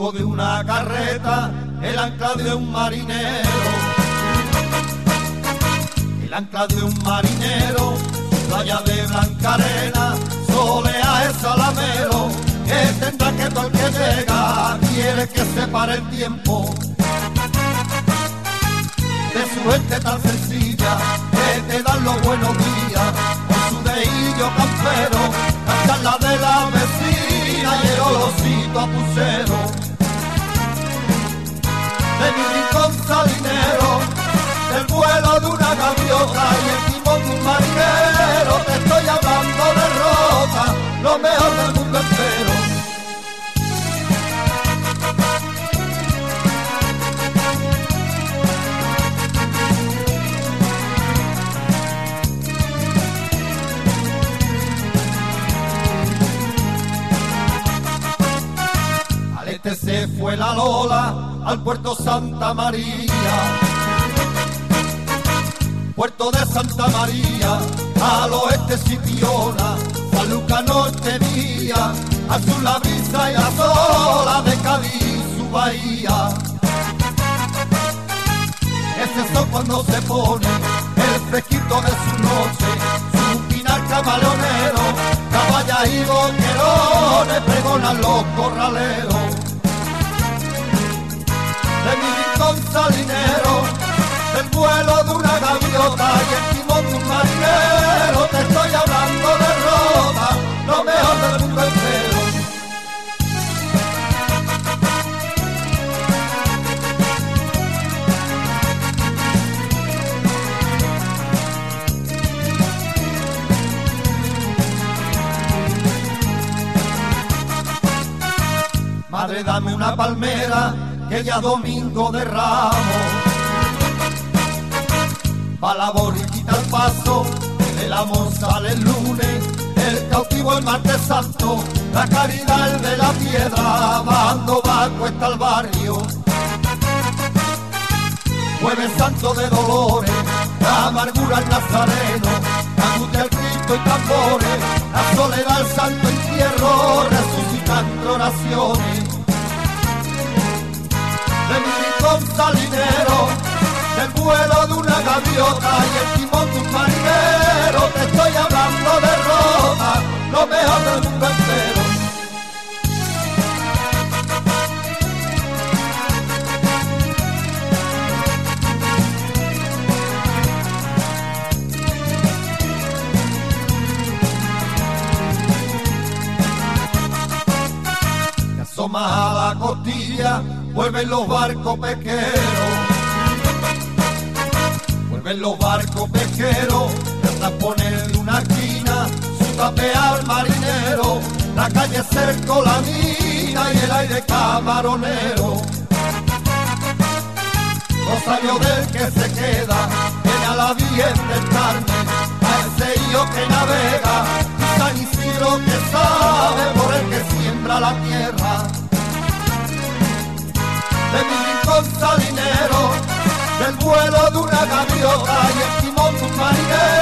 de una carreta, el ancla de un marinero. El ancla de un marinero, playa de blanca arena, solea el salamero, que tendrá que todo que llega, quiere que se pare el tiempo. De su gente tan sencilla, que te dan los buenos días, con su dedillo campero, la de la vecina y el olorcito a Se fue la Lola, al puerto Santa María. Puerto de Santa María, al oeste Sipiona, San Lucas Norte Vía, al sur la brisa y la sola de Cádiz su bahía. Ese son cuando se pone el fresquito de su noche, su pinar camaleonero, caballas y boquerones pregonan los corraleros. Rincón salinero, del vuelo de una gaviota y el timón de un marinero, te estoy hablando de Roma, lo mejor del mundo entero. Madre, dame una palmera que ya domingo de ramos. Pa' la borriquita al paso, el amor sale el lunes, el cautivo el martes santo, la caridad el de la piedra, bajando va cuesta al barrio. Jueves santo de dolores, la amargura el nazareno, angustia el Cristo y tambores, la soledad el santo entierro, resucitando oraciones. De mi rincón salinero, del vuelo de una gaviota y el timón asomas a la costilla, vuelven los barcos pesqueros. Vuelven los barcos pesqueros, tras poner de una esquina, su tape al marinero, la calle cerco la mina y el aire camaronero. Años del que se queda, viene la Virgen del Carmen, a ese hijo que navega, y San que sabe por el que siembra la tierra. Del vuelo de una gaviota y el timón de un marinero,